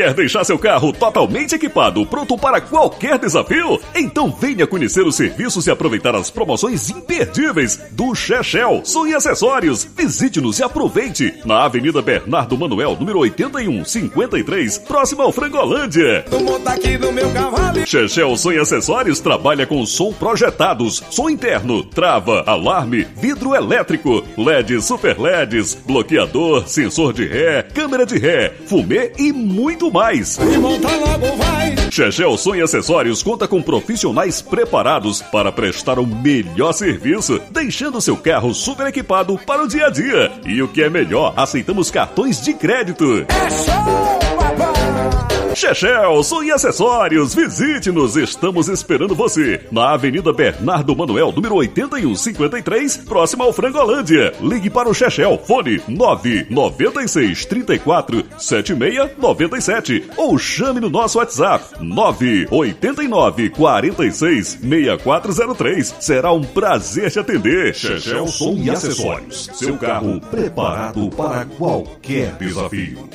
quer deixar seu carro totalmente equipado, pronto para qualquer desafio? Então venha conhecer os serviços e aproveitar as promoções imperdíveis do Chechel e Acessórios. Visite-nos e aproveite na Avenida Bernardo Manuel, número 81, 53, próximo ao Frangolândia. Chechel Som e Acessórios trabalha com som projetados, som interno, trava, alarme, vidro elétrico, LED super LEDs, bloqueador, sensor de ré, câmera de ré, fumê e muito mais. E monta logo vai. Chechel Som e Acessórios conta com profissionais preparados para prestar o melhor serviço, deixando seu carro super equipado para o dia a dia. E o que é melhor, aceitamos cartões de crédito. É show, Chechelson e Acessórios, visite-nos, estamos esperando você na Avenida Bernardo Manuel, número 8153, próximo ao Frangolândia. Ligue para o Chechel, fone 996 34 7697 ou chame no nosso WhatsApp 989 46 6403. Será um prazer te atender. Chechelson e Acessórios, seu carro preparado para qualquer desafio.